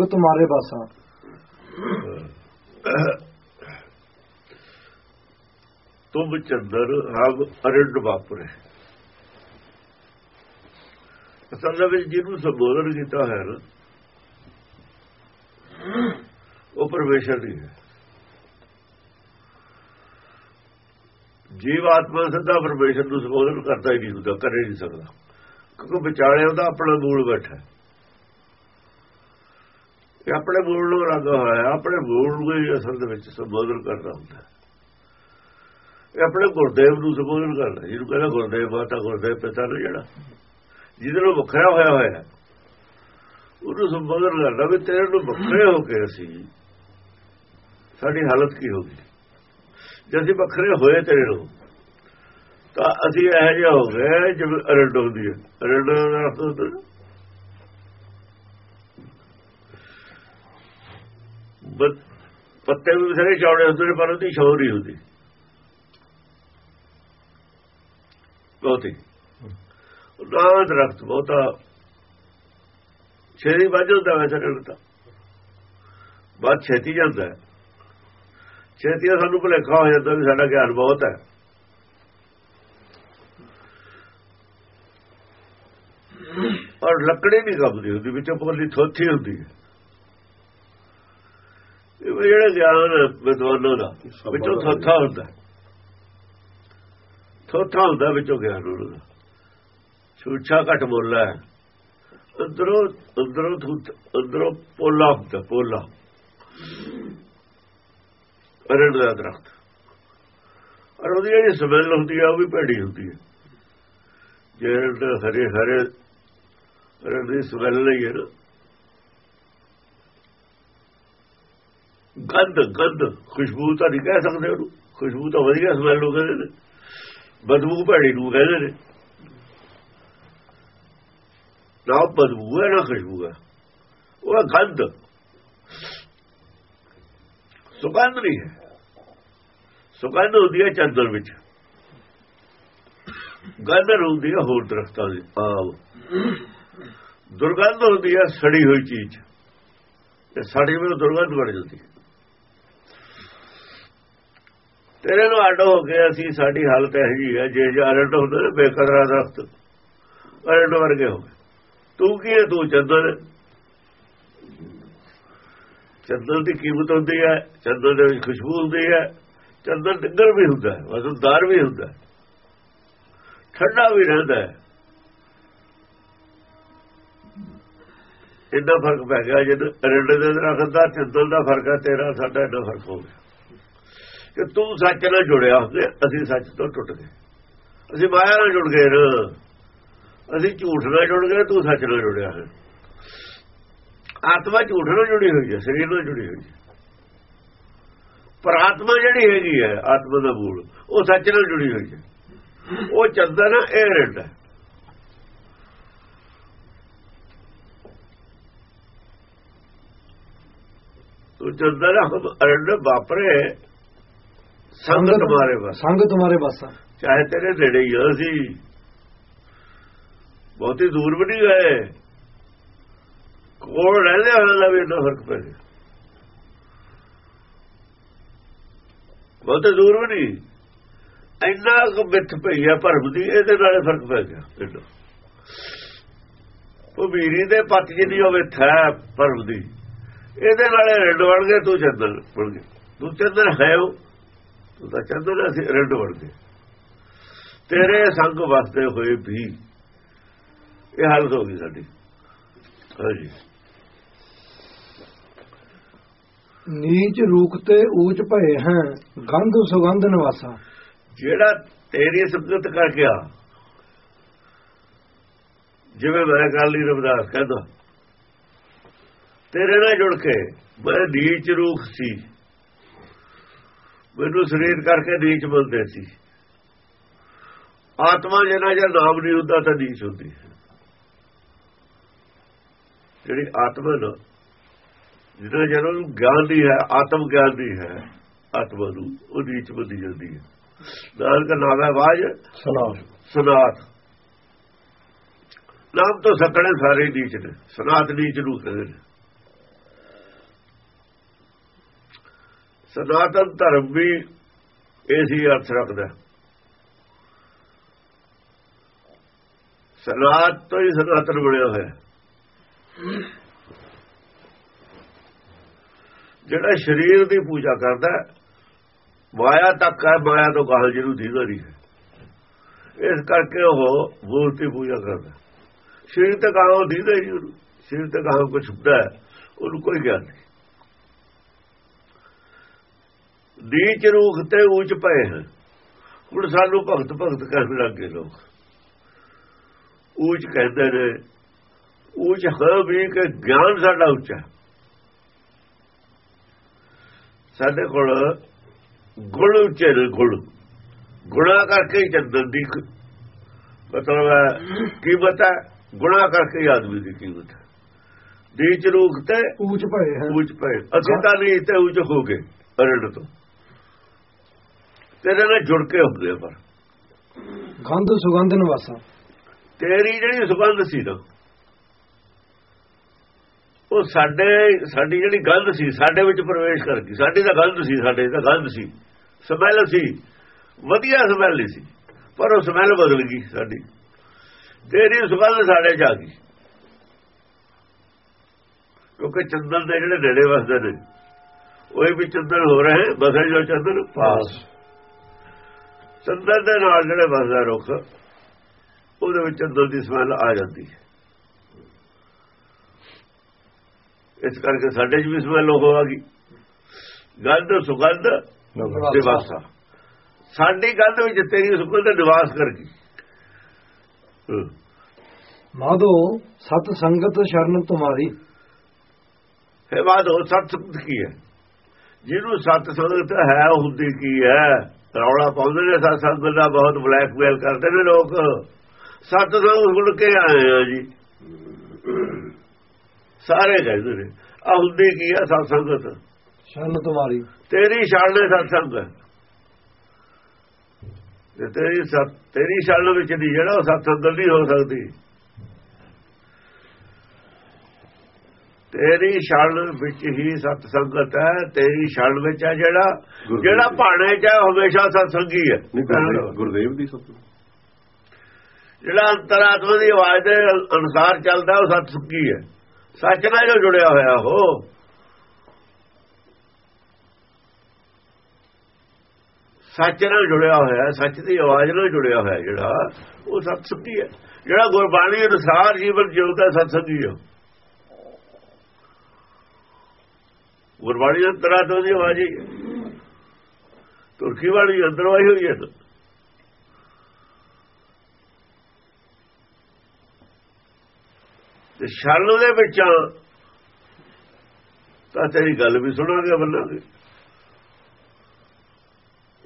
ਉਹ ਤੁਹਾਰੇ ਬਾਸਾ ਤੁਮ ਚੰਦਰ ਹਮ ਅਰੰਡ ਵਾਪਰੇ ਅਸਲ ਵਿੱਚ ਜਿਹਨੂੰ ਸੰਬੋਧਨ ਕੀਤਾ ਹੈ ਉਹ ਪਰਮੇਸ਼ਰ ਦੀ ਹੈ। ਜੀਵ ਆਤਮਾ ਸਦਾ ਪਰਮੇਸ਼ਰ ਨੂੰ ਸੰਬੋਧਨ ਕਰਦਾ ਹੀ ਨਹੀਂ ਹੁੰਦਾ, ਕਰੇ ਨਹੀਂ ਸਕਦਾ। ਕਿਉਂਕਿ ਵਿਚਾਲੇ ਉਹਦਾ ਆਪਣਾ ਮੂਲ ਬੈਠਾ ਇਹ ਆਪਣੇ ਮੂਲ ਨੂੰ ਲੱਗਾ ਹੋਇਆ, ਆਪਣੇ ਮੂਲ ਨੂੰ ਹੀ ਅਸਲ ਦੇ ਵਿੱਚ ਸੰਬੋਧਨ ਕਰਦਾ ਹੁੰਦਾ। ਇਹ ਆਪਣੇ ਗੁਰਦੇਵ ਨੂੰ ਸੰਬੋਧਨ ਕਰਦਾ ਜਿਹਨੂੰ ਕਹਿੰਦਾ ਗੁਰਦੇਵ ਮਾਤਾ, ਗੁਰਦੇਵ ਪਿਤਾ ਨੂੰ ਜਿਹੜਾ, ਜਿਹਦੇ ਨੂੰ ਵੱਖਰਾ ਹੋਇਆ ਹੋਇਆ ਉਹਨੂੰ ਸੰਬੋਧਨ ਕਰਦਾ ਵੀ ਤੇਰੇ ਨੂੰ ਵੱਖਰੇ ਹੋ ਕੇ ਅਸੀਂ, ਸਾਡੀ ਹਾਲਤ ਕੀ ਹੋ ਗਈ? ਜੇ ਅਸੀਂ ਵੱਖਰੇ ਹੋਏ ਤੇਰੇ ਨੂੰ ਤਾਂ ਅਸੀਂ ਇਹ ਜਿਹਾ ਹੋ ਗਏ ਜਿਵੇਂ ਅਰੰਡ ਹੁੰਦੀ ਹੈ। ਅਰੰਡ ਦਾ ਅਰਥ ਹੁੰਦਾ ਪੱਤੇ ਵੀ ਬਥੇਰੇ ਚੌੜੇ ਹੁੰਦੇ ਨੇ, ਪਰ ਉਹਦੀ ਸ਼ੋਰ ਹੀ ਹੁੰਦੀ। ਬਹੁਤੀ ਨਾ ਦਰਖਤ ਬਹੁਤਾ ਛੇਤੀ ਵੱਜ ਹੁੰਦਾ ਵੈਸੇ ਤਾਂ ਬਾਅਦ ਛੇਤੀ ਜਾਂਦਾ ਛੇਤੀ ਸਾਨੂੰ ਭੁਲੇਖਾ ਹੋ ਜਾਂਦਾ ਵੀ ਸਾਡਾ ਗਿਆਨ ਬਹੁਤ ਹੈ। ਔਰ ਲੱਕੜੀ ਨਹੀਂ ਕੰਬਦੀ ਹੁੰਦੀ, ਵਿੱਚੋਂ ਪੋਲੀ ਥੋਥੀ ਹੁੰਦੀ ਹੈ। ਜਿਹੜਾ ਗਿਆਨ ਵਿਦਵਾਨਾਂ ਦਾ ਵਿੱਚੋਂ ਥੋਥਾ ਹੁੰਦਾ। ਥੋਥਾ ਹੁੰਦਾ ਵਿੱਚੋਂ ਗਿਆਨ ਉਹਨਾਂ ਦਾ। ਛੂਛਾ ਘਟ ਮੁੱਲ ਹੈ। ਅੰਦਰੋਂ ਅੰਦਰੋਂ ਅੰਦਰੋਂ ਪੋਲਾ ਹੁੰਦਾ ਪੋਲਾ। ਅਰਣ ਦਾ ਦਰਖਤ। ਔਰ ਉਹਦੀ ਜਿਹੜੀ ਸਮੈਲ ਹੁੰਦੀ ਹੈ ਉਹ ਵੀ ਭੈੜੀ ਹੁੰਦੀ ਹੈ ਜਿਹੜੇ ਹਰੇ ਹਰੇ ਅਰਣ ਦੀ ਸਮੈਲ ਨਹੀਂ ਹੈ ਨਾ ਗੰਧ ਗੰਧ ਖੁਸ਼ਬੂ ਤਾਂ ਨਹੀਂ ਕਹਿ ਸਕਦੇ ਉਹਨੂੰ। ਖੁਸ਼ਬੂ ਤਾਂ ਵਧੀਆ ਸਮੈਲ ਨੂੰ ਕਹਿੰਦੇ ਨੇ। ਬਦਬੂ ਭੈੜੀ ਨੂੰ ਕਹਿੰਦੇ ਨੇ। ਨਾ ਬਦਬੂ ਹੈ, ਨਾ ਖੁਸ਼ਬੂ ਹੈ। ਉਹ ਗੰਧ ਸੁਗੰਧ ਨਹੀਂ ਹੈ। ਸੁਗੰਧ ਹੁੰਦੀ ਹੈ ਚੰਦਰ ਵਿੱਚ। ਗੰਧ ਹੁੰਦੀ ਹੈ ਹੋਰ ਦਰਖਤਾਂ ਦੀ। ਆਵ ਦੁਰਗੰਧ ਹੁੰਦੀ ਹੈ ਸੜੀ ਹੋਈ ਚੀਜ਼। ਤੇ ਸੜੀ ਵਿੱਚ ਦੁਰਗੰਧ ਬਣ ਜਾਂਦੀ ਹੈ। ਤੇਰੇ ਨੂੰ ਅੱਡ ਹੋ ਕੇ ਅਸੀਂ ਸਾਡੀ ਹਾਲਤ ਇਹ ਜੀ ਹੈ, ਜੇ ਜੇ ਅਰੰਡ ਹੁੰਦੇ ਨੇ ਬੇਕਦਰਾ ਦਰਖਤ ਅਰੰਡ ਵਰਗੇ ਹੋ ਗਏ। ਤੂੰ ਕੀ ਹੈ? ਤੂੰ ਚੰਦਨ ਚੰਦਨ ਦੀ ਕੀਮਤ ਹੁੰਦੀ ਹੈ, ਚੰਦਨ ਦੇ ਵਿੱਚ ਖੁਸ਼ਬੂ ਹੁੰਦੀ ਹੈ। ਚੰਦਨ ਡੰਗਰ ਵੀ ਹੁੰਦਾ ਹੈ ਵਜ਼ਨਦਾਰ ਵੀ ਹੁੰਦਾ ਠੰਡਾ ਵੀ ਰਹਿੰਦਾ ਹੈ। ਇੰਨਾ ਫ਼ਰਕ ਪੈ ਗਿਆ, ਜਦ ਅਰੰਡ ਦੇ ਦਰਖਤ ਦਾ ਚੰਦਨ ਦਾ ਫ਼ਰਕ ਹੈ, ਤੇਰਾ, ਸਾਡਾ ਇੰਨਾ ਫ਼ਰਕ ਹੋ ਗਿਆ। ਕਿ ਤੂੰ ਸੱਚ ਨਾਲ ਜੁੜਿਆ ਹੁੰਦੇ ਅਸੀਂ ਸੱਚ ਤੋਂ ਟੁੱਟ ਗਏ। ਅਸੀਂ ਮਾਇਆ ਨਾਲ ਜੁੜ ਗਏ ਨਾ। ਅਸੀਂ ਝੂਠ ਨਾਲ ਜੁੜ ਗਏ, ਤੂੰ ਸੱਚ ਨਾਲ ਜੁੜਿਆ ਹੈ। ਆਤਮਾ ਝੂਠ ਨਾਲ ਜੁੜੀ ਹੋਈ ਹੈ, ਸਰੀਰ ਨਾਲ ਜੁੜੀ ਹੋਈ ਹੈ। ਪਰ ਆਤਮਾ ਜਿਹੜੀ ਹੈਗੀ ਹੈ, ਆਤਮਾ ਦਾ ਮੂਲ, ਉਹ ਸੱਚ ਨਾਲ ਜੁੜੀ ਹੋਈ ਹੈ। ਉਹ ਚੱਲਦਾ ਨਾ, ਇਹ ਰਹਿੰਦਾ ਤੂੰ ਚੱਲਦਾ ਨਾ ਅਰੰਡ ਵਾਪਰੇ। ਸੰਗ ਤੁਹਾਰੇ ਬਸ ਸੰਗ ਤੁਹਾਰੇ ਬਾਸਾ ਚਾਹੇ ਤੇਰੇ ਨੇੜੇ ਹੀ ਆ ਸੀ ਬਹੁਤੀ ਦੂਰ ਵੀ ਨਹੀਂ ਗਏ। ਕੋਲ ਰਹਿੰਦੇ ਹੋਣ ਦਾ ਵੀ ਇੰਨਾ ਫ਼ਰਕ ਪੈ ਗਿਆ। ਬਹੁਤੇ ਦੂਰ ਵੀ ਨਹੀਂ। ਇੰਨਾ ਕੁ ਮਿੱਥ ਪਈ ਆ ਭਰਮ ਦੀ ਇਹਦੇ ਨਾਲੇ ਫ਼ਰਕ ਪੈ ਗਿਆ ਇੰਨਾ ਉਹ ਵੀਰੀ ਦੇ ਪੱਤ ਜਿੰਨੀ ਹੋਵੇ ਥੈ ਭਰਮ ਦੀ ਇਹਦੇ ਨਾਲੇ ਰੈੱਡ ਬਣ ਗਏ ਤੂੰ ਚੰਦਨ ਬਣ ਗਏ ਤੂੰ ਚੰਦਨ ਹੈ ਉਹ। ਤੂੰ ਤਾਂ ਚੰਦਨ ਅਸੀਂ ਰੈੱਡ ਗਏ। ਤੇਰੇ ਸੰਗ ਵਸਦੇ ਹੋਏ ਵੀ ਇਹ ਹਾਲਤ ਹੋ ਗਈ ਸਾਡੀ। ਹਾਂਜੀ। ਨੀਚ ਰੂਖ ਤੇ ਊਚ ਭਏ ਹੈ ਗੰਧ ਸੁਗੰਧ ਨਿਵਾਸਾ। ਜਿਹੜਾ ਤੇਰੀ ਸੰਗਤ ਕਰ ਗਿਆ ਜਿਵੇਂ ਮੈਂ ਗੱਲ ਲਈ ਰਬਦਾਸ ਕਹਿੰਦਾ ਤੇਰੇ ਨਾਲ ਜੁੜ ਕੇ ਮੈਂ ਨੀਚ ਰੂਖ ਸੀ। ਮੈਨੂੰ ਸਰੀਰ ਕਰਕੇ ਨੀਚ ਬੋਲਦੇ ਸੀ। ਆਤਮਾ ਜਿਹਨਾਂ ਜੇ ਨਾਮ ਨਹੀਂ ਹੁੰਦਾ ਤਾਂ ਨੀਚ ਹੁੰਦੀ ਜਿਹੜੀ ਆਤਮਾ ਨਾ ਜਿਹਨਾਂ ਜਦੋਂ ਗਿਆਨ ਦੀ ਹੈ ਆਤਮ ਗਿਆਨ ਦੀ ਹੈ ਆਤਮਾ ਨੂੰ ਉਹ ਨੀਚ ਬੰਦੀ ਜਾਂਦੀ ਹੈ। ਨਾਨਕ ਨਾਮ ਹੈ ਬਾਜ ਸਨਾਤ ਨਾਮ ਤੋਂ ਸਕੜੇ ਸਾਰੇ ਨੀਚ ਨੇ। ਸਨਾਤ ਨੀਚ ਨੂੰ ਕਹਿੰਦੇ ਸਨਾਤਨ ਧਰਮ ਵੀ ਇਸ ਹੀ ਅਰਥ ਰੱਖਦਾ ਸਨਾਤ ਤੋਂ ਹੀ ਸਨਾਤਨ ਬਣਿਆ ਹੋਇਆ ਜਿਹੜਾ ਸਰੀਰ ਦੀ ਪੂਜਾ ਕਰਦਾ ਮਾਇਆ ਤੱਕ ਹੈ, ਮਾਇਆ ਤੋਂ ਗਾਹ ਜਿਹਨੂੰ ਦੀਦਾ ਨਹੀਂ ਹੈ। ਇਸ ਕਰਕੇ ਉਹ ਮੂਰਤੀ ਪੂਜਾ ਕਰਦਾ ਸਰੀਰ ਤੇ ਗਾਹ ਦੀਦਾ ਹੀ ਨਹੀਂ ਸਰੀਰ ਤੇ ਗਾਹ ਕੁਝ ਹੁੰਦਾ ਉਹਨੂੰ ਕੋਈ ਗਿਆਨ ਨਹੀਂ। ਨੀਚ ਰੂਖ ਤੇ ਉੱਚ ਪਏ ਹਨ। ਹੁਣ ਸਾਨੂੰ ਭਗਤ ਭਗਤ ਕਰਨ ਲੱਗੇ ਲੋਕ। ਉੱਚ ਕਹਿੰਦੇ ਨੇ ਉੱਚ ਹੈ ਵੀ ਕਿ ਗਿਆਨ ਸਾਡਾ ਉੱਚਾ। ਸਾਡੇ ਕੋਲ ਗੁਣ ਉੱਚੇ ਨੇ ਗੁਣ। ਗੁਣਾ ਕਰਕੇ ਹੀ ਚੰਦਨ ਦੀ ਮਤਲਬ ਹੈ ਕੀਮਤ ਹੈ। ਗੁਣਾ ਕਰਕੇ ਹੀ ਆਦਮੀ ਦੀ ਕੀਮਤ ਹੈ। ਨੀਚ ਰੂਖ ਤੇ ਭਏ ਹਨ। ਉੱਚ ਪਏ ਅਸੀਂ ਤਾਂ ਨਹੀਂ ਤੇ ਉੱਚ ਹੋ ਗਏ ਅਰਣ ਤੋਂ। ਤੇਰੇ ਨਾਲ ਜੁੜ ਕੇ ਹੁੰਦੇ ਆ ਪਰ। ਗੰਧ ਸੁਗੰਧ ਨਿਵਾਸਾ। ਤੇਰੀ ਜਿਹੜੀ ਸੁਗੰਧ ਸੀ ਨਾ ਉਹ ਸਾਡੇ ਸਾਡੀ ਜਿਹੜੀ ਗੰਧ ਸੀ ਸਾਡੇ ਵਿੱਚ ਪ੍ਰਵੇਸ਼ ਕਰ ਗਈ। ਸਾਡੀ ਤਾਂ ਗੰਧ ਸੀ ਸਾਡੇ ਤਾਂ ਗੰਧ ਸੀ। ਸਮੈਲ ਸੀ ਵਧੀਆ ਸਮੈਲ ਨਹੀਂ ਸੀ ਪਰ ਉਹ ਸਮੈਲ ਬਦਲ ਗਈ ਸਾਡੀ। ਤੇਰੀ ਸੁਗੰਧ ਸਾਡੇ ਚ ਆ ਗਈ। ਕਿਉਂਕਿ ਚੰਦਨ ਦੇ ਜਿਹੜੇ ਨੇੜੇ ਵਸਦੇ ਨੇ ਉਹ ਵੀ ਚੰਦਨ ਹੋ ਰਹੇ ਬਸੇ ਜੋ ਚੰਦਨ ਪਾਸ। ਚੰਦਨ ਦੇ ਨਾਲ ਜਿਹੜੇ ਵਸਦਾ ਰੁੱਖ ਉਹਦੇ ਵਿੱਚ ਚੰਦਨ ਦੀ ਸਮੈਲ ਆ ਜਾਂਦੀ ਹੈ। ਇਸ ਕਰਕੇ ਸਾਡੇ 'ਚ ਵੀ ਸਮੈਲ ਹੋ ਆ ਗਈ। ਗੰਧ ਸੁਗੰਧ ਨਿਵਾਸਾ। ਸਾਡੀ ਗੰਧ ਵਿੱਚ ਤੇਰੀ ਸੁਗੰਧ ਨਿਵਾਸ ਕਰ ਗਈ। ਹਮ। ਮਾਧੋ ਸਤ ਸੰਗਤ ਸ਼ਰਨ ਤੁਮਾਰੀ। ਫਿਰ ਬਾਅਦ ਉਹ ਸਤ ਸੰਗਤ ਕੀ ਹੈ? ਜਿਹਨੂੰ ਸਤ ਸੰਗਤ ਹੈ ਹੁੰਦੀ ਕੀ ਹੈ? ਰੌਲਾ ਪਾਉਂਦੇ ਨੇ ਸਤ ਸੰਗਤ ਦਾ ਬਹੁਤ ਬਲੈਕਮੇਲ ਕਰਦੇ ਨੇ ਲੋਕ। ਸਤ ਸੰਗਤ ਸੁਣ ਕੇ ਆਏ ਆ ਜੀ। ਸਾਰੇ ਕਹਿੰਦੇ ਨੇ ਆ ਹੁੰਦੀ ਕੀ ਹੈ ਸਤ ਸੰਗਤ ਸ਼ਰਨ ਤੁਮਾਰੀ ਤੇਰੀ ਸ਼ਰਨ ਸਤ ਸੰਗਤ ਤੇ ਤੇਰੀ ਸਤ ਤੇਰੀ ਸ਼ਰਨ ਵਿੱਚ ਨਹੀਂ ਜਿਹੜਾ ਉਹ ਸਤ ਸੰਗਤ ਨਹੀਂ ਹੋ ਸਕਦੀ। ਤੇਰੀ ਸ਼ਰਨ ਵਿੱਚ ਹੀ ਸਤ ਸੰਗਤ ਹੈ ਤੇਰੀ ਸ਼ਰਨ ਵਿੱਚ ਹੈ ਜਿਹੜਾ ਜਿਹੜਾ ਭਾਣੇ ਚ ਹੈ ਹਮੇਸ਼ਾ ਸਤ ਸੰਗੀ ਹੈ। ਗੁਰਦੇਵ- ਦੀ ਸਭ ਜਿਹੜਾ ਅੰਤਰਾਤਮਾ ਦੀ ਆਵਾਜ਼ ਦੇ ਅਨੁਸਾਰ ਚੱਲਦਾ ਉਹ ਸਤ ਸੰਗੀ ਹੈ। ਸੱਚ ਨਾਲ ਜੋ ਜੁੜਿਆ ਹੋਇਆ ਉਹ। ਸੱਚ ਨਾਲ ਜੁੜਿਆ ਹੋਇਆ ਹੈ, ਸੱਚ ਦੀ ਆਵਾਜ਼ ਨਾਲ ਜੁੜਿਆ ਹੋਇਆ ਜਿਹੜਾ ਉਹ ਸਤ ਸੰਗੀ ਹੈ। ਜਿਹੜਾ ਗੁਰਬਾਣੀ ਅਨੁਸਾਰ ਜੀਵਨ ਜਿਉਂਦਾ ਸਤ ਸੰਗੀ ਹੈ। ਗੁਰਬਾਣੀ ਦੇ ਅੰਤਰਾਤਮਾ ਦੀ ਆਵਾਜ਼ ਹੀ ਹੈ। ਤੁਰਕੀ ਵਾਲੀ ਅੰਦਰੋਂ ਆਈ ਹੋਈ ਹੈ। ਨਾ। ਤੇ ਸ਼ਰਨ ਦੇ ਵਿੱਚ ਤਾਂ ਤੇਰੀ ਗੱਲ ਵੀ ਸੁਣਾਂਗੇ ਬੰਨਾਂਗੇ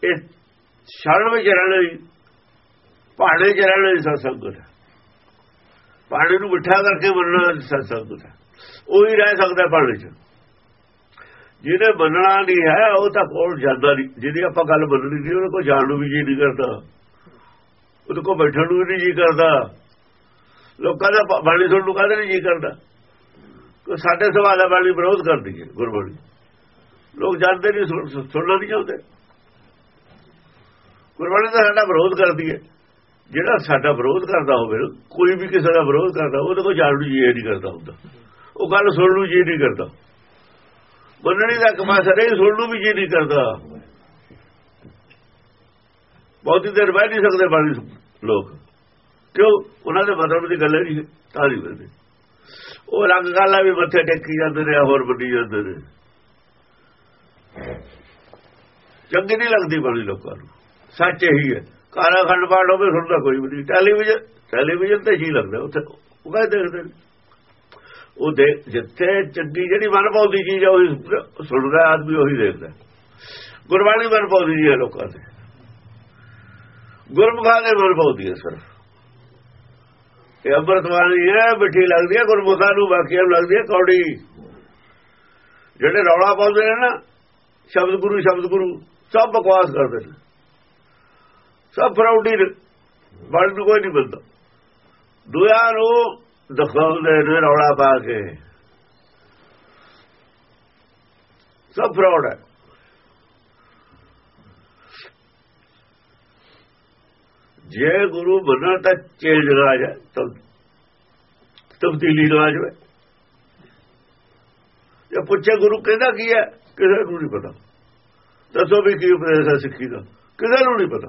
ਇਹ ਸ਼ਰਨ ਵਿੱਚ ਰਹਿਣਾ ਹੀ ਪਹਾੜੇ 'ਚ ਰਹਿਣਾ ਹੀ ਸਤਸੰਗਤ ਹੈ। ਪਹਾੜੇ ਨੂੰ ਮਿੱਠਾ ਕਰਕੇ ਮੰਨਣਾ ਸਤਸੰਗਤ ਹੈ। ਉਹੀ ਰਹਿ ਸਕਦਾ ਪਹਾੜੇ 'ਚ। ਜਿਹਨੇ ਮੰਨਣਾ ਨਹੀਂ ਹੈ, ਉਹ ਤਾਂ ਕੋਲ ਜਾਂਦਾ ਨਹੀਂ। ਜਿਹਦੀ ਆਪਾਂ ਗੱਲ ਮੰਨਣੀ ਸੀ, ਉਹਦੇ ਕੋਲ ਜਾਣ ਨੂੰ ਵੀ ਜੀ ਨਹੀਂ ਕਰਦਾ। ਉਹਦੇ ਕੋਲ ਬੈਠਣ ਨੂੰ ਵੀ ਨਹੀਂ ਜੀ ਕਰਦਾ। ਲੋਕਾਂ ਦਾ ਬਾਣੀ ਸੁਣਨ ਨੂੰ ਕਾਹਦੇ ਨਹੀਂ ਜੀ ਕਰਦਾ। ਕਿ ਸਾਡੇ ਸਵਾਲ ਦਾ ਬਾਣੀ ਵਿਰੋਧ ਕਰਦੀ ਹੈ, ਗੁਰਬਾਣੀ। ਲੋਕ ਜਾਣਦੇ ਨਹੀਂ, ਸੁਣ- ਸੁਣਨਾ ਨਹੀਂ ਚਾਹੁੰਦੇ ਗੁਰਬਾਣੀ ਤਾਂ ਸਾਡਾ ਵਿਰੋਧ ਕਰਦੀ ਹੈ। ਜਿਹੜਾ ਸਾਡਾ ਵਿਰੋਧ ਕਰਦਾ ਹੋਵੇ, ਕੋਈ ਵੀ ਕਿਸੇ ਦਾ ਵਿਰੋਧ ਕਰਦਾ, ਉਹਦੇ ਕੋਲ ਜਾਣ ਨੂੰ ਜੀ ਨਹੀਂ ਕਰਦਾ ਹੁੰਦਾ। ਉਹ ਗੱਲ ਸੁਣਨ ਨੂੰ ਜੀ ਨਹੀਂ ਕਰਦਾ। ਮੰਨਣੀ ਦਾ ਕਮਾਸਾ ਨਹੀਂ ਸੁਣਨ ਨੂੰ ਵੀ ਜੀ ਨਹੀਂ ਕਰਦਾ। ਬਹੁਤੀ ਦੇਰ ਬਹਿ ਨਹੀਂ ਸਕਦੇ ਬਾਣੀ ਲੋਕ। ਕਿਉਂ? ਉਹਨਾਂ ਦੇ ਮਤਲਬ ਦੀ ਗੱਲ ਨਹੀਂ ਤਾਂ ਨਹੀਂ ਬੰਦੇ ਉਹ ਰੰਗ ਗਾਲਾ ਵੀ ਮੱਥੇ ਟੇਕੀ ਜਾਂਦੇ ਨੇ, ਹੋਰ ਵੱਡੀ ਜਾਂਦੇ ਨੇ। ਚੰਗੀ ਨਹੀਂ ਲੱਗਦੀ ਬਾਣੀ ਲੋਕਾਂ ਨੂੰ। ਸੱਚ ਇਹੀ ਹੈ। ਕਾਰਾ ਖੰਡ ਪਾੜ ਹੋਵੇ, ਸੁਣਦਾ ਕੋਈ ਵੀ ਨਹੀਂ। ਟੈਲੀਵਿਜ਼ਨ ਟੈਲੀਵਿਜ਼ਨ ਤੇ ਜੀ ਲੱਗਦਾ, ਉੱਥੇ ਉਹ ਕਹਿੰਦੇ ਦੇਖਦੇ ਨੇ। ਉਹ ਦੇ ਜਿੱਥੇ ਚੰਗੀ ਜਿਹੜੀ ਮਨ ਪਾਉਂਦੀ ਚੀਜ਼ ਆ ਉਹੀ ਸੁਣਦਾ ਆਦਮੀ, ਉਹੀ ਦੇਖਦਾ। ਗੁਰਬਾਣੀ ਮਨ ਪਾਉਂਦੀ ਜੀ ਲੋਕਾਂ ਦੇ ਗੁਰਮੁਖਾਂ ਦੇ ਮਨ ਹੈ ਸਿਰਫ ਇਹ ਅੰਮ੍ਰਿਤਵਾਣੀ ਹੈ ਮਿੱਠੀ ਲੱਗਦੀ ਹੈ ਗੁਰਮੁਖਾਂ ਨੂੰ ਬਾਕੀਆਂ ਨੂੰ ਲੱਗਦੀ ਹੈ ਕੌੜੀ। ਜਿਹੜੇ ਰੌਲਾ ਪਾਉਂਦੇ ਨੇ ਨਾ, ਸ਼ਬਦ ਗੁਰੂ ਸ਼ਬਦ ਗੁਰੂ, ਸਭ ਬਕਵਾਸ ਕਰਦੇ ਨੇ। ਸਭ ਫਰਾਉਡੀ ਨੇ। ਬਣ ਨੂੰ ਕੋਈ ਨਹੀਂ ਬੰਦਾ ਦੁਆ ਨੂੰ ਦਿਖਾਉਂਦੇ ਨੇ ਰੌਲਾ ਪਾ ਕੇ। ਸਭ ਫਰੋਡ ਹੈ। ਜੇ ਗੁਰੂ ਬਣਾ ਤਾਂ ਚੇਂਜ ਰਾਜ ਹੈ ਤਬਦੀਲੀ ਰਾਜ ਹੈ ਜੇ ਪੁੱਛੇ ਗੁਰੂ ਕਹਿੰਦਾ ਕੀ ਹੈ, ਕਿਸੇ ਨੂੰ ਨਹੀਂ ਪਤਾ। ਦੱਸੋ ਵੀ ਕੀ ਉਪਦੇਸ਼ ਹੈ ਸਿੱਖੀ ਦਾ। ਕਿਸੇ ਨੂੰ ਨਹੀਂ ਪਤਾ।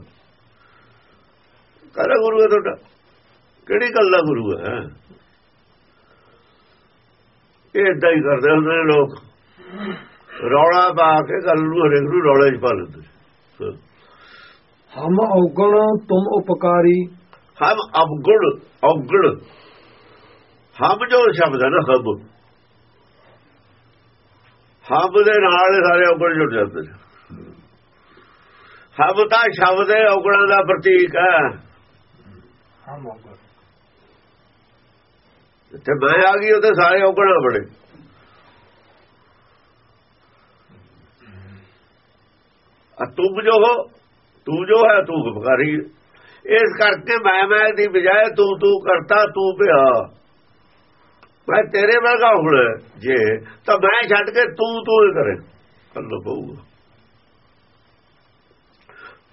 ਕਹਿੰਦਾ ਗੁਰੂ ਹੈ ਤੁਹਾਡਾ। ਕਿਹੜੀ ਗੱਲ ਦਾ ਗੁਰੂ ਹੈ? ਇਹ ਇਦਾਂ ਹੀ ਕਰਦੇ ਹੁੰਦੇ ਨੇ ਲੋਕ। ਰੌਲਾ ਪਾ ਕੇ ਗੱਲ ਨੂੰ ਹਰੇਕ ਨੂੰ ਰੌਲੇ 'ਚ ਪਾ ਲੈਂਦੇ। ਹਮ ਔਗਣ ਤੁਮ ਉਪਕਾਰੀ। ਹਮ ਅਵਗੁਣ ਔਗਣ। ਹਮ ਜੋ ਸ਼ਬਦ ਹੈ ਨਾ ਹਮ। ਹਮ ਦੇ ਨਾਲ ਸਾਰੇ ਔਗਣ ਜੁੜ ਜਾਂਦੇ ਨੇ। ਹਮ ਤਾਂ ਸ਼ਬਦ ਹੈ ਔਗਣਾਂ ਦਾ ਪ੍ਰਤੀਕ ਹੈ। ਹਮ ਔਗਣ। ਤੇ ਮੈਂ ਆ ਗਈ ਉਹਦੇ ਸਾਰੇ ਔਗਣ ਬੜੇ ਆ ਤੁਮ ਜੋ ਹੋ, ਤੂੰ ਜੋ ਹੈ, ਤੂੰ ਉਪਕਾਰੀ ਇਸ ਕਰਕੇ ਮੈਂ ਮੈਂ ਦੀ ਬਜਾਏ ਤੂੰ ਤੂੰ ਕਰਤਾ, ਤੂੰ ਪਿਆ ਮੈਂ ਤੇਰੇ ਵਰਗਾ ਹੁਣ ਜੇ, ਤਾਂ ਮੈਂ ਛੱਡ ਕੇ ਤੂੰ ਤੂੰ ਕਰੇ। ਅੱਲਾ ਪਊਗਾ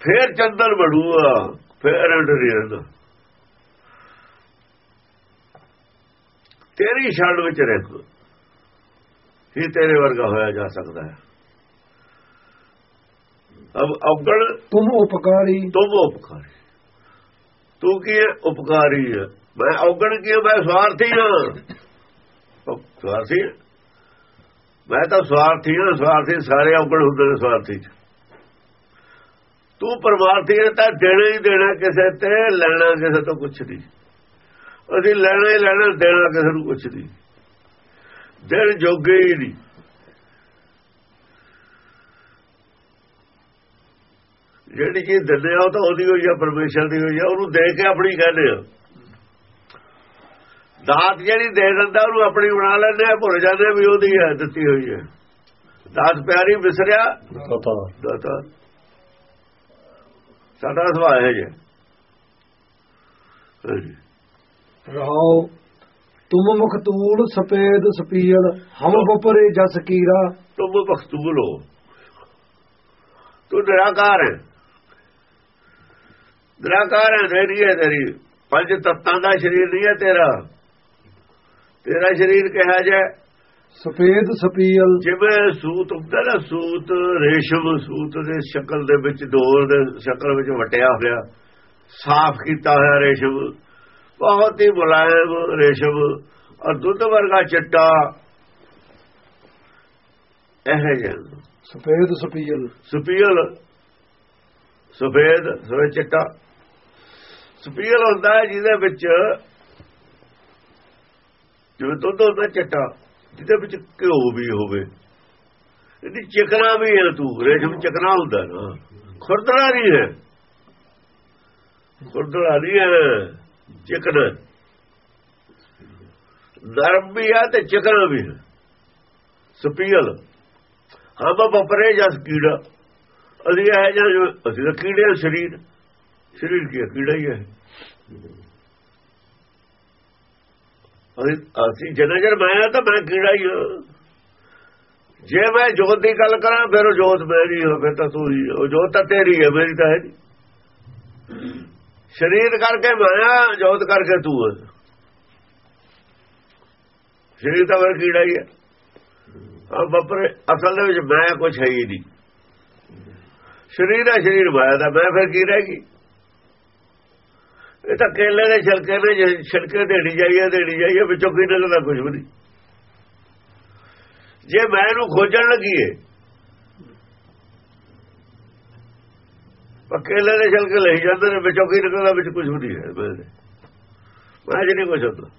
ਫੇਰ ਚੰਦਰ ਬੜੂਆ ਫੇਰ ਅੰਡਰੀ ਰਹਿੰਦਾ ਤੇਰੀ ਛੱਡ ਵਿੱਚ ਰਹਿ ਹੀ ਤੇਰੇ ਵਰਗਾ ਹੋਇਆ ਜਾ ਸਕਦਾ ਹੈ। ਅਬ ਅਵਗਣ ਤੁਮ ਉਪਕਾਰੀ। ਤੁਮ ਉਪਕਾਰੀ। ਤੂੰ ਕੀ ਹੈ? ਉਪਕਾਰੀ ਹੈ। ਮੈਂ ਔਗਣ ਕੀ? ਮੈਂ ਸਵਾਰਥੀ ਹਾਂ। ਸਵਾਰਥੀ। ਮੈਂ ਤਾਂ ਸਵਾਰਥੀ ਹਾਂ। ਸਵਾਰਥੀ ਸਾਰੇ ਔਗਣ ਹੁੰਦੇ ਨੇ ਸਵਾਰਥੀ ਤੂੰ ਪਰਮਾਰਥੀ ਹੈ ਤਾਂ ਦੇਣਾ ਹੀ ਦੇਣਾ। ਕਿਸੇ ਤੇ ਲੈਣਾ ਕਿਸੇ ਤੋਂ ਕੁਛ ਨਹੀਂ। ਅਸੀਂ ਲੈਣਾ ਹੀ ਲੈਣਾ ਦੇਣਾ ਕਿਸੇ ਨੂੰ ਕੁਛ ਨਹੀਂ। ਦੇਣ ਜੋਗੇ ਹੀ ਨਹੀਂ। ਜਿਹੜੀ ਚੀਜ਼ ਦਿੰਦੇ ਆ ਉਹ ਤਾਂ ਉਹਦੀ ਹੋਈ ਆ ਪਰਮੇਸ਼ਰ ਦੀ ਹੋਈ ਆ ਉਹਨੂੰ ਦੇ ਕੇ ਆਪਣੀ ਕਹਿੰਦੇ ਆ। ਦਾਤ ਜਿਹੜੀ ਦੇ ਦਿੰਦਾ ਉਹਨੂੰ ਆਪਣੀ ਬਣਾ ਲੈਂਦੇ ਆ ਭੁੱਲ ਜਾਂਦੇ ਵੀ ਉਹਦੀ ਹੈ ਦਿੱਤੀ ਹੋਈ ਹੈ। ਦਾਤ ਪਿਆਰੀ ਵਿਸਰਿਆ ਦਾਤਾ। ਸਾਡਾ ਸੁਭਾਅ ਹੈ ਜੀ ਰਹਾਉ ਤੁਮ ਮੁਖ ਤੂਲ ਸਪੇਦ ਸਪੀਲ ਹਮ ਬਪਰੇ ਜਸ ਕੀਰਾ। ਤੁਮ ਬਖਤੂਲ ਹੋ। ਤੂੰ ਨਿਰਾਕਾਰ ਹੈ। ਨਿਰਾਕਾਰ ਹੈ ਤੇਰੀ ਹੈ ਤੇਰੀ। ਪੰਜ ਤੱਤਾਂ ਦਾ ਸਰੀਰ ਨਹੀਂ ਹੈ ਤੇਰਾ। ਤੇਰਾ ਸਰੀਰ ਕਿਹਾ ਜਾਏ ਸਪੇਦ ਸਪੀਲ। ਜਿਵੇਂ ਸੂਤ ਹੁੰਦਾ ਨਾ ਸੂਤ ਰੇਸ਼ਮ ਸੂਤ ਦੇ ਸ਼ਕਲ ਦੇ ਵਿੱਚ ਡੋਰ ਦੇ ਸ਼ਕਲ ਵਿੱਚ ਵਟਿਆ ਹੋਇਆ। ਸਾਫ਼ ਕੀਤਾ ਹੋਇਆ ਰੇਸ਼ਮ। ਬਹੁਤ ਹੀ ਮੁਲਾਇਮ ਰੇਸ਼ਮ ਔਰ ਦੁੱਧ ਵਰਗਾ ਚਿੱਟਾ। ਇਹ ਜਿਹਾ ਸਪੇਦ ਸਪੀਲ ਸੁਪੀਲ ਸਫੇਦ ਸਵੇ ਚਿੱਟਾ। ਸੁਪੀਲ ਹੁੰਦਾ ਹੈ ਜਿਹਦੇ ਵਿੱਚ ਜਿਵੇਂ ਦੁੱਧ ਹੁੰਦਾ ਚਿੱਟਾ ਜਿਹਦੇ ਵਿੱਚ ਘਿਓ ਵੀ ਹੋਵੇ। ਇਹਦੀ ਚਿਕਨਾ ਵੀ ਹੈ ਤੂੰ ਰੇਸ਼ਮ ਚਿਕਨਾ ਹੁੰਦਾ ਨਾ। ਖੁਰਦੜਾ ਨਹੀਂ ਹੈ। ਖੁਰਦੜਾ ਨਹੀਂ ਹੈ। ਚਿਕਨਾ ਨਰਮ ਵੀ ਹੈ ਤੇ ਚਿਕਨਾ ਵੀ ਹੈ ਸੁਪੀਲ ਹਮ ਬਪਰੇ ਜਸ ਕੀੜਾ। ਅਸੀਂ ਇਹ ਜਾਂ ਅਸੀਂ ਤਾਂ ਕੀੜੇ ਹਾਂ ਸਰੀਰ। ਸਰੀਰ ਕੀ ਹੈ? ਕੀੜਾ ਹੀ ਹੈ ਅਸੀਂ ਅਸੀਂ ਜਿੰਨਾ ਚਿਰ ਮੈਂ ਤਾਂ ਮੈਂ ਕੀੜਾ ਹੀ ਹਾਂ ਜੇ ਮੈਂ ਜੋਤ ਦੀ ਗੱਲ ਕਰਾਂ, ਫਿਰ ਉਹ ਜੋਤ ਮੇਰੀ ਹੋ ਫਿਰ ਤਾਂ ਤੂੰ ਹੀ ਉਹ ਜੋਤ ਤਾਂ ਤੇਰੀ ਹੈ ਮੇਰੀ ਤਾਂ ਹੈ ਨਹੀਂ। ਸਰੀਰ ਕਰਕੇ ਮਾਇਆ ਜੋਤ ਕਰਕੇ ਤੂੰ ਸਰੀਰ ਤਾਂ ਫਿਰ ਕੀੜਾ ਹੀ ਹੈ ਆ ਬਪਰੇ, ਅਸਲ ਦੇ ਵਿੱਚ ਮੈਂ ਕੁਝ ਹੈ ਹੀ ਨਹੀਂ। ਸਰੀਰ ਦਾ ਸਰੀਰ ਮਾਇਆ ਦਾ, ਮੈਂ ਫਿਰ ਕੀ ਰਹਿ ਗਈ ਇਹ ਤਾਂ ਕੇਲੇ ਦੇ ਛਿਲਕੇ ਨੇ, ਜੇ ਛਿਲਕੇ ਦੇਣੀ ਜਾਈਏ ਦੇਣੀ ਜਾਈਏ ਵਿੱਚੋਂ ਕੀ ਨਿਕਲਦਾ ਕੁਝ ਵੀ ਨਹੀਂ। ਜੇ ਮੈਂ ਇਹਨੂੰ ਖੋਜਣ ਲੱਗੀਏ ਪਰ ਦੇ ਦੇ ਕੇ ਲਈ ਜਾਂਦੇ ਨੇ, ਵਿੱਚੋਂ ਕੀ ਨਿਕਲਦਾ ਵਿੱਚ ਕੁਝ ਵੀ ਨਹੀਂ ਹੈ ਮੈਂ ਦੇ। ਮੈਂ ਜੀ ਨਹੀਂ ਕੁਝ ਹੁੰਦਾ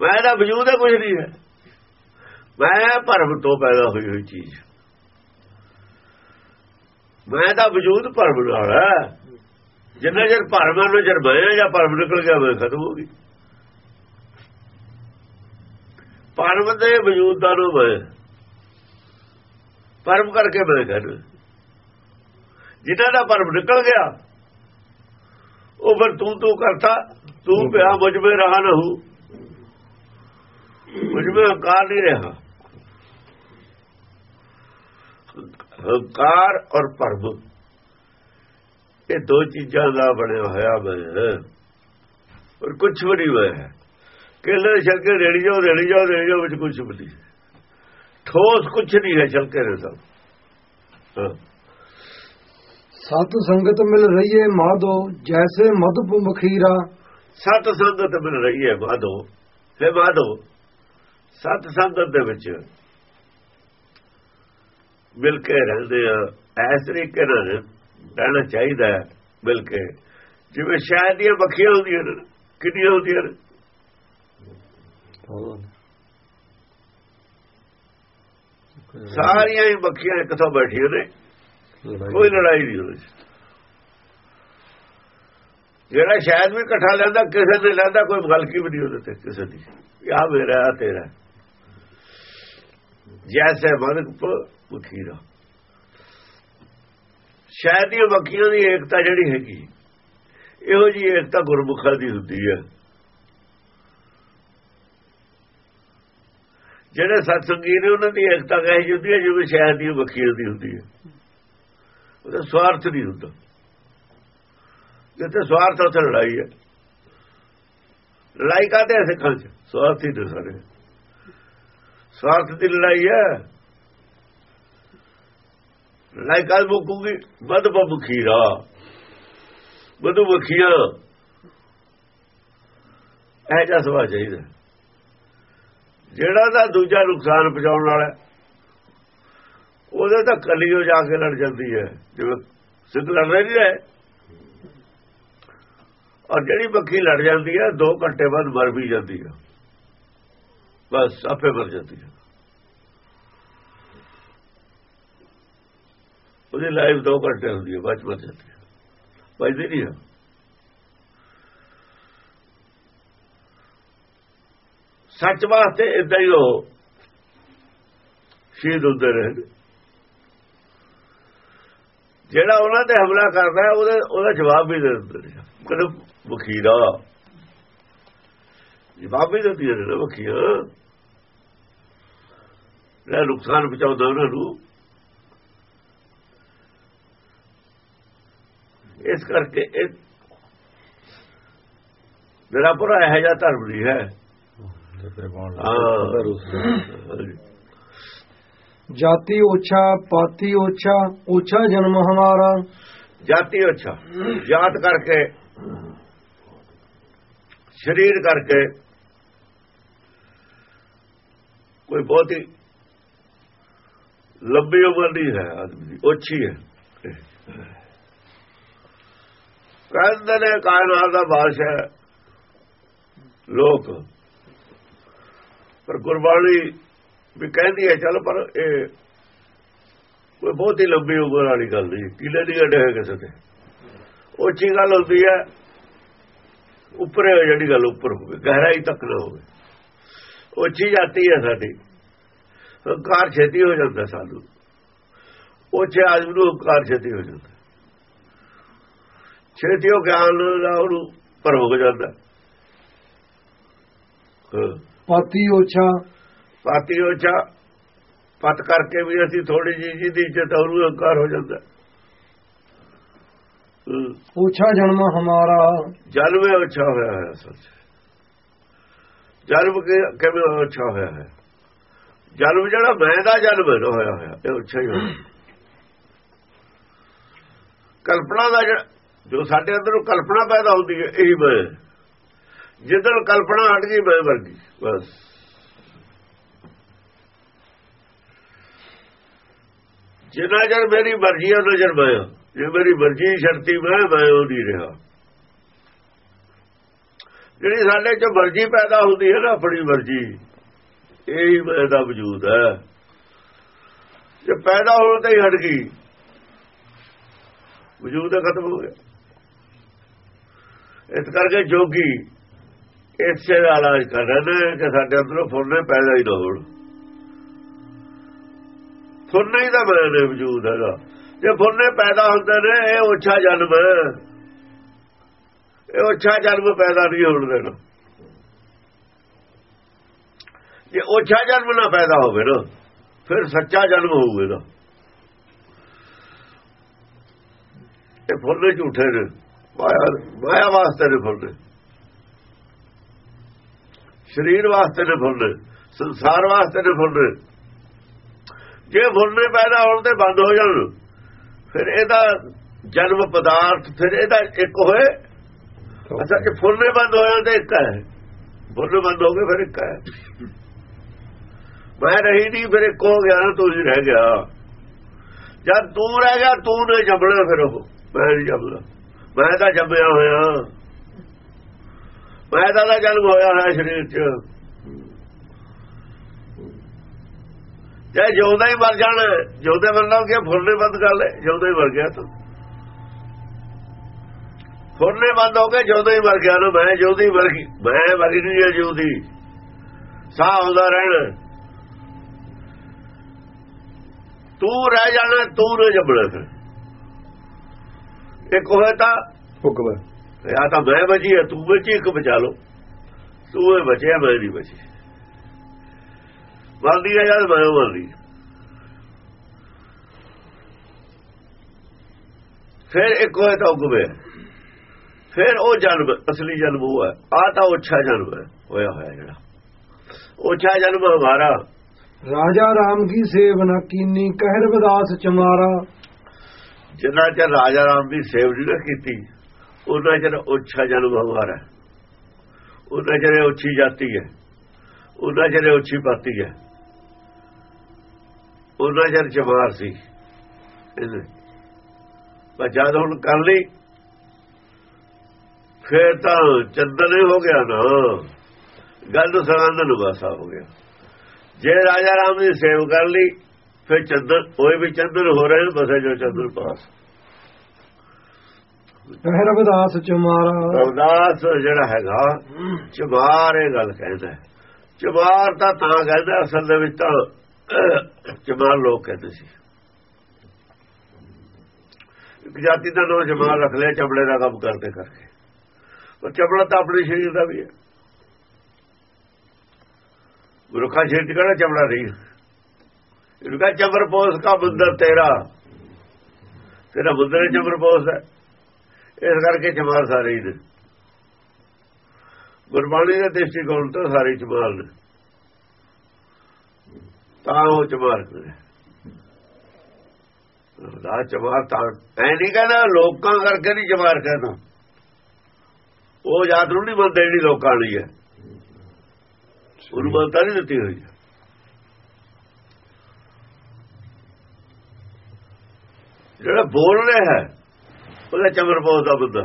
ਮੈਂ ਦਾ ਵਜੂਦ ਹੈ ਕੁਝ ਨਹੀਂ ਹੈ। ਮੈਂ ਭਰਮ ਤੋਂ ਪੈਦਾ ਹੋਈ ਹੋਈ ਚੀਜ਼। ਮੈਂ ਦਾ ਵਜੂਦ ਭਰਮ ਨਾਲ ਹੈ। ਜਿੰਨਾ ਚਿਰ ਭਰਮ ਨੂੰ ਉਹਨਾਂ ਚਿਰ ਜਾਂ ਭਰਮ ਨਿਕਲ ਗਿਆ, ਮੈਂ ਖਤਮ ਹੋ ਗਈ। ਭਰਮ ਦੇ ਵਜੂਦ ਦਾ ਨੂੰ ਮੈਂ, ਭਰਮ ਕਰਕੇ ਮੈਂ ਕਹਿੰਦਾ ਜਿਨ੍ਹਾਂ ਦਾ ਭਰਮ ਨਿਕਲ ਗਿਆ ਉਹ ਫਿਰ ਤੂੰ ਤੂੰ ਕਰਤਾ ਤੂੰ ਪਿਆ ਮੁਝ ਮੇ ਰਹਾ ਨਾ ਹੂੰ ਮੁਝ ਮੇ ਹੰਕਾਰ ਨਹੀਂ ਰਿਹਾ। ਹੰਕਾਰ ਔਰ ਭਰਮ ਇਹ ਦੋ ਚੀਜ਼ਾਂ ਦਾ ਬਣਿਆ ਹੋਇਆ ਮੈਂ। ਔਰ ਕੁਝ ਵੀ ਨਹੀਂ ਹੋਇਆ। ਕੇਲੇ ਛਲਕੇ ਰੇੜੀ ਜਾਓ ਰੇੜੀ ਜਾਓ ਰੇੜੀ ਜਾਓ ਵਿੱਚ ਕੁਝ ਵੀ ਨਹੀਂ। ਠੋਸ ਕੁਝ ਨਹੀਂ ਹੈ ਛਲਕੇ ਦੇ ਸਭ। ਹਾਂ। ਸਤ ਸੰਗਤ ਮਿਲ ਰਹੀਏ ਮਾਧੋ ਜੈਸੇ ਮਧੁਪ ਮਖੀਰਾ ਸਤ ਸੰਗਤ ਮਿਲ ਰਹੀ ਹੈ ਮਾਧੋ ਹੈ ਮਾਧੋ ਸਤ ਸੰਗਤ ਦੇ ਵਿੱਚ ਮਿਲ ਕੇ ਰਹਿੰਦੇ ਆ। ਐਸ ਤਰੀਕੇ ਨਾਲ ਰਹਿਣਾ ਚਾਹੀਦਾ ਮਿਲ ਕੇ। ਜਿਵੇਂ ਸ਼ਾਇਦ ਦੀਆਂ ਮੱਖੀਆਂ ਹੁੰਦੀਆਂ ਨੇ ਕਿੰਨੀਆਂ ਹੁੰਦੀਆਂ ਨੇ? ਸਾਰੀਆਂ ਹੀ ਮੱਖੀਆਂ ਇੱਕ ਤੋਂ ਬੈਠੀਆਂ ਨੇ। ਕੋਈ ਲੜਾਈ ਨਹੀਂ ਉਹਦੇ 'ਚ ਜਿਹੜਾ ਸ਼ਾਇਦ ਵੀ ਇਕੱਠਾ ਲੈਂਦਾ, ਕਿਸੇ ਨੇ ਲੈਂਦਾ, ਕੋਈ ਗਲਤੀ ਵੀ ਨਹੀਂ ਉਹਦੇ ਤੇ, ਕਿਸੇ ਦੀ। ਆ ਮੇਰਾ, ਆਹ ਤੇਰਾ। ਜੈਸੇ ਮਨਕ ਮੁਖੀਰਾ ਸ਼ਾਇਦ ਇਹ ਮੱਖੀਆਂ ਦੀ ਏਕਤਾ ਜਿਹੜੀ ਹੈਗੀ, ਇਹੋ ਜੀ ਏਕਤਾ ਗੁਰਮੁਖਾਂ ਦੀ ਹੁੰਦੀ ਹੈ। ਜਿਹੜੇ ਸਤਸੰਗੀ ਨੇ, ਉਹਨਾਂ ਦੀ ਏਕਤਾ ਕਹੀ ਹੁੰਦੀ ਹੈ, ਜਿਵੇਂ ਸ਼ਾਇਦ ਦੀ ਮੱਖੀਆਂ ਦੀ ਹੁੰਦੀ ਹੈ। ਉਹਦਾ ਸਵਾਰਥ ਨਹੀਂ ਹੁੰਦਾ। ਜਿੱਥੇ ਸਵਾਰਥ ਉੱਥੇ ਲੜਾਈ ਹੈ ਲੜਾਈ ਕਾਹਦੇ ਐ ਸਿੱਖਾਂ ਚ? ਸਵਾਰਥ ਹੀ ਨੇ ਸਾਰੇ। ਸਵਾਰਥ ਦੀ ਲੜਾਈ ਹੈ ਲੜਾਈ ਕਾਹ ਮੁੱਕੂਗੀ ਮਦ ਬਖੀਰਾ ਮਧੂ ਬਖੀਆ ਇਹ ਜਿਹਾ ਸੁਭਾਅ ਚਾਹੀਦਾ। ਜਿਹੜਾ ਦਾ ਦੂਜਾ ਨੁਕਸਾਨ ਪਹੁੰਚਾਉਣ ਵਾਲਾ ਉਹਦੇ ਤਾਂ ਕਲੀਓ ਜਾ ਕੇ ਲੜ ਜਾਂਦੀ ਹੈ, ਜਿਵੇਂ ਸਿੱਧ ਲੜ ਰਹੀ ਹੈ ਔਰ ਜਿਹੜੀ ਬੱਕੀ ਲੜ ਜਾਂਦੀ ਹੈ 2 ਘੰਟੇ ਬਾਅਦ ਮਰ ਵੀ ਜਾਂਦੀ ਹੈ। ਬਸ, ਆਪੇ ਮਰ ਜਾਂਦੀ ਹੈ। ਉਹਦੀ ਲਾਈਫ 2 ਘੰਟੇ ਹੁੰਦੀ ਹੈ, ਬਾਅਦ 'ਚ ਮਰ ਜਾਂਦੀ ਹੈ। ਬਚਦੀ ਨਹੀਂ ਹੈ। ਸੱਚ ਵਾਸਤੇ ਇਦਾਂ ਹੀ ਉਹ ਸ਼ਹੀਦ ਹੁੰਦੇ ਰਹੇ ਜਿਹੜਾ ਉਹਨਾਂ ਤੇ ਹਮਲਾ ਕਰਦਾ ਹੈ ਉਹਦੇ ਉਹਦਾ ਜਵਾਬ ਵੀ ਦੇ ਦਿੰਦੇ ਨੇ। ਕਦੇ ਵਖੀਰਾ ਜਵਾਬ ਵੀ ਦਿੰਦੀ ਨੇ ਵਖੀਰਾ ਜਿਹੜਾ ਨੁਕਸਾਨ ਪਹੁੰਚਾਉਂਦਾ ਉਹਨਾਂ ਨੂੰ। ਇਸ ਕਰਕੇ ਇਹ ਮੇਰਾ ਪੂਰਾ ਇਹ ਜਿਹਾ ਧਰਮ ਨਹੀਂ ਹੈ। ਹਾਂ ਜਾਤੀ ਓਛਾ, ਪਾਤੀ ਓਛਾ ਓਛਾ ਜਨਮ ਹਮਾਰਾ। ਜਾਤੀ ਅੱਛਾ ਜਾਤ ਕਰਕੇ, ਸਰੀਰ ਕਰਕੇ ਕੋਈ ਬਹੁਤ ਹੀ ਲੰਬੀ ਉਮਰ ਨਹੀਂ ਹੈ ਆਦਮੀ ਦੀ, ਓਛੀ ਹੈ। ਕਹਿੰਦੇ ਨੇ ਕਾਇਨਾਤ ਦਾ ਬਾਦਸ਼ਾਹ ਹੈ, ਲੋਕ। ਪਰ ਗੁਰਬਾਣੀ ਵੀ ਕਹਿੰਦੀ ਹੈ, ਚੱਲ ਪਰ ਇਹ ਕੋਈ ਬਹੁਤ ਹੀ ਲੰਬੀ ਉਮਰ ਵਾਲੀ ਗੱਲ ਨਹੀਂ, ਕਿਲੇ ਦੀ ਗੱਡੇ ਹੈ ਕਿਸੇ ਤੇ। ਉੱਚੀ ਗੱਲ ਹੁੰਦੀ ਹੈ, ਉੱਪਰੇ ਜਿਹੜੀ ਗੱਲ ਉੱਪਰ ਹੋਵੇ, ਗਹਿਰਾਈ ਤੱਕ ਨਾ ਹੋਵੇ। ਉੱਚੀ ਜਾਤੀ ਹੈ ਸਾਡੀ, ਹੰਕਾਰ ਛੇਤੀ ਹੋ ਜਾਂਦਾ ਸਾਨੂੰ। ਉੱਚੇ ਆਦਮੀ ਨੂੰ ਹੰਕਾਰ ਛੇਤੀ ਹੋ ਜਾਂਦਾ। ਛੇਤੀ ਉਹ ਗਿਆਨ ਦਾ ਉਹਨੂੰ ਭਰਮ ਹੋ। ਜਾਂਦਾ ਪਾਤੀ ਓਛਾ ਪਾਤੀ ਉੱਚਾ ਪਤ ਕਰਕੇ ਵੀ ਅਸੀਂ ਥੋੜੀ ਜੀ ਜੀ ਦੀ ਇੱਜ਼ਤ ਉਹਨੂੰ ਹੰਕਾਰ ਹੋ ਜਾਂਦਾ। ਓਛਾ ਜਨਮ ਹਮਾਰਾ। ਜਨਮ ਅੱਛਾ ਹੋਇਆ ਹੈ ਸੱਚ। ਜਨਮ ਕਿ- ਕਿਵੇਂ ਅੱਛਾ ਹੋਇਆ ਹੈ? ਜਨਮ ਜਿਹੜਾ ਮੈਂ ਦਾ ਜਨਮ ਹੋਇਆ ਹੋਇਆ। ਇਹ ਅੱਛਾ ਹੀ ਹੋਇਆ। ਕਲਪਨਾ ਦਾ ਜਿਹੜਾ- ਜੋ ਸਾਡੇ ਅੰਦਰੋਂ ਕਲਪਨਾ ਪੈਦਾ ਹੁੰਦੀ ਹੈ ਇਹੀ ਮੈਂ। ਜਿੱਦਣ ਕਲਪਨਾ ਹਟ ਗਈ ਮੈਂ ਵਰਗੀ ਬਸ। ਜਿੰਨਾ ਜਰ ਮੇਰੀ ਮਰਜ਼ੀ ਹੈ ਨਜ਼ਰ ਮੈਂ ਜੇ ਮੇਰੀ ਮਰਜ਼ੀ ਸ਼ਰਤੀ ਮੈਂ ਮੈਂ ਉਹ ਨਹੀਂ ਰਿਹਾ। ਜਿਹੜੀ ਸਾਡੇ ਚ ਮਰਜ਼ੀ ਪੈਦਾ ਹੁੰਦੀ ਹੈ ਨਾ, ਆਪਣੀ ਮਰਜ਼ੀ। ਇਹ ਮੈਂ ਦਾ ਵਜੂਦ ਹੈ। ਜੇ ਪੈਦਾ ਹੋਣ ਤੇ ਹੀ ਹਟ ਗਈ, ਵਜੂਦ ਖਤਮ ਹੋ ਗਿਆ। ਇਸ ਕਰਕੇ ਜੋਗੀ ਇਸੇ ਦਾ ਇਲਾਜ ਕਰ ਰਹੇ ਨੇ ਕਿ ਸਾਡੇ ਅੰਦਰੋਂ ਫੁਰਨੇ ਪੈਦਾ ਹੀ ਨਾ ਹੋਣ। ਫੁਰਨਾ ਹੀ ਦਾ ਬਣੇ ਵਜੂਦ ਹੈਗਾ। ਜੇ ਫੁਰਨੇ ਪੈਦਾ ਹੁੰਦੇ ਨੇ, ਇਹ ਉੱਚਾ ਜਨਮ। ਇਹ ਉੱਚਾ ਜਨਮ ਪੈਦਾ ਨਹੀਂ ਹੋਣ ਦੇਣਾ। ਜੇ ਉੱਚਾ ਜਨਮ ਨਾ ਪੈਦਾ ਹੋਵੇ ਨਾ, ਫਿਰ ਸੱਚਾ ਜਨਮ ਹੋਊਗਾ ਇਹ ਫੁੱਲ ਝੂਠੇ ਨੇ। ਮਾਇਆ ਵਾਸਤੇ ਨੇ ਫੁੱਲ ਸਰੀਰ ਵਾਸਤੇ ਨੇ ਫੁੱਲ ਸੰਸਾਰ ਵਾਸਤੇ ਨੇ ਫੁੱਲ ਜੇ ਫੁੱਲ ਪੈਦਾ ਹੋਣ ਤੇ ਬੰਦ ਹੋ ਜਾਣ, ਫਿਰ ਇਹਦਾ ਜਨਮ ਪਦਾਰਥ, ਫਿਰ ਇਹਦਾ ਇੱਕ ਹੋਏ। ਅੱਛਾ, ਜੇ ਫੁੱਲ ਬੰਦ ਹੋ ਜਾਣ ਤੇ ਇੱਕ ਹੈ। ਫੁੱਲ ਬੰਦ ਹੋ ਗਏ, ਫਿਰ ਇੱਕ ਹੈ। ਮੈਂ ਰਹੀ ਨਹੀਂ, ਫਿਰ ਇੱਕ ਹੋ ਗਿਆ ਨਾ ਤੂੰ ਹੀ ਰਹਿ ਗਿਆ। ਜਦ ਤੂੰ ਰਹਿ ਗਿਆ, ਤੂੰ ਨੇ ਜੰਮਣਾ ਫਿਰ ਉਹ। ਮੈਂ ਨਹੀਂ ਜੰਮਣਾ ਮੈਂ ਤਾਂ ਜੰਮਿਆ ਹੋਇਆ। ਮੈਂ ਤਾਂ ਜਨਮ ਹੋਇਆ ਹੋਇਆ ਸਰੀਰ 'ਚ। ਜੇ ਜਿਉਂਦਾ ਹੀ ਮਰ ਜਾਣਾ। ਜਿਉਂਦੇ ਮਰਨਾ ਕਿ ਫੁੱਲਨੇ ਬੰਦ ਕਰ ਲੈ ਜਿਉਂਦਾ ਹੀ ਮਰ ਗਿਆ ਤੂੰ। ਫੁੱਲਨੇ ਬੰਦ ਹੋ ਗਏ ਜਿਉਂਦਾ ਹੀ ਮਰ ਗਿਆ ਨਾ ਮੈਂ ਜਿਉਂਦੀ ਮਰ ਗਈ। ਮੈਂ ਮਰੀ ਨਹੀਂ ਹੈ ਜਿਉਂਦੀ। ਸਾਹ ਆਉਂਦਾ ਰਹਿਣਾ। ਤੂੰ ਰਹਿ ਜਾਣਾ ਤੂੰ ਨਾ ਜੰਮਣਾ ਫਿਰ। ਇੱਕ ਹੋਇਆ ਤਾਂ ਹੁਕਮ ਹੈ ਆ ਤਾਂ ਮੈਂ ਬਚੀ ਤੂੰ ਬਚੀ ਇੱਕ ਬਚਾ ਲਓ। ਤੂੰ ਇਹ ਬਚਿਆ ਮੈਂ ਨਹੀਂ ਬਚੀ। ਮਰਦੀ ਹੈ ਜਦ ਮੈਂ ਮਰਦੀ ਫਿਰ ਇੱਕ ਹੋਇਆ ਤਾਂ ਹੈ। ਫਿਰ ਉਹ ਜਨਮ ਅਸਲੀ ਜਨਮ ਉਹ ਹੈ। ਆ ਤਾਂ ਉੱਚਾ ਜਨਮ ਹੈ ਹੋਇਆ ਹੋਇਆ ਜਿਹੜਾ। ਉੱਚਾ ਜਨਮ ਹਮਾਰਾ। ਰਾਜਾ ਰਾਮ ਕੀ ਸੇਵਨਾ ਕੀਨੀ ਕਹਿਰ ਵਿਦਾਸ ਚਮਾਰਾ। ਜਿੰਨਾ ਚਿਰ ਰਾਜਾ ਰਾਮ ਦੀ ਸੇਵ ਨਹੀਂ ਨਾ ਕੀਤੀ ਉਹਨਾਂ ਚਿਰ ਉੱਚਾ ਜਨਮ ਹਮਾਰਾ ਉਹਨਾਂ ਚਿਰ ਉੱਚੀ ਜਾਤੀ ਹੈ। ਉਹਨਾਂ ਚਿਰ ਉੱਚੀ ਪਾਤੀ ਹੈ। ਉਹਨਾਂ ਚਿਰ ਜਮਾਰ ਸੀ। ਇਹਨੇ। ਪਰ ਜਦ ਹੁਣ ਕਰ ਲਈ ਫੇਰ ਤਾਂ ਚੰਦਨ ਹੀ ਗਿਆ ਨਾ। ਗੱਲ ਸੰਗੰਦ ਨੂੰ ਵਾਸਾ ਹੋ ਗਿਆ। ਜੇ ਰਾਜਾ ਰਾਮ ਦੀ ਸੇਵ ਕਰ ਲਈ ਫਿਰ ਚੰਦਨ ਕੋਈ ਵੀ ਚੰਦਨ ਹੋ ਰਹੇ ਨੇ ਬਸੇ ਜੋ ਚੰਦਨ ਪਾਸ। ਕਹਿਰ ਵਿਦਾਸ ਚਮਾਰਾ। ਰਵਦਾਸ ਜਿਹੜਾ ਹੈਗਾ ਚਮਾਰ ਇਹ ਗੱਲ ਕਹਿੰਦਾ। ਚਮਾਰ ਤਾਂ ਤਾਂ ਕਹਿੰਦਾ ਅਸਲ ਦੇ ਵਿੱਚ ਤਾਂ ਚਮਾਰ ਲੋਕ ਕਹਿੰਦੇ ਸੀ। ਇੱਕ ਜਾਤੀ ਦਾ ਨਾਮ ਜਮਾਲ ਰੱਖ ਲਿਆ, ਚਮੜੇ ਦਾ ਕੰਮ ਕਰਦੇ ਕਰਕੇ। ਪਰ ਚਮੜਾ ਤਾਂ ਆਪਣੇ ਸਰੀਰ ਦਾ ਵੀ ਹੈ। ਗੁਰਖਾ ਸ਼ਰੀਰ ਚ ਕਿਹੜਾ ਚਮੜਾ ਨਹੀਂ ਇਹਨੂੰ ਕਹਾ ਚਮਰ ਪੋਸ ਕਾ ਮੰਦਰ ਤੇਰਾ। ਤੇਰਾ ਮੰਦਰ ਹੈ ਚਮਰ ਪੋਸ ਹੈ। ਇਸ ਕਰਕੇ ਚਮਾਰ ਸਾਰੇ ਹੀ ਨੇ। ਗੁਰਬਾਣੀ ਦੇ ਦ੍ਰਿਸ਼ਟੀਕੋਣ ਤੋਂ ਸਾਰੇ ਚਮਾਰ ਨੇ। ਤਾਂ ਉਹ ਚਮਾਰ ਨੇ ਚਮਾਰ ਤਾਂ ਐ ਨਹੀਂ ਕਹਿੰਦਾ, ਲੋਕਾਂ ਕਰਕੇ ਨਹੀਂ ਚਮਾਰ ਕਹਿੰਦਾ ਉਹ ਯਾਦ ਨੂੰ ਨਹੀਂ ਮੰਨਦੇ ਜਿਹੜੀ ਲੋਕਾਂ ਲਈ ਹੈ। ਉਹਨੂੰ ਮੰਨਤਾ ਨਹੀਂ ਦਿੱਤੀ ਹੋਈ ਜਿਹੜਾ ਬੋਲ ਰਿਹਾ ਹੈ, ਉਹਦਾ ਚਮਰ ਬਹੁਤ ਦਾ ਬੰਦਾ।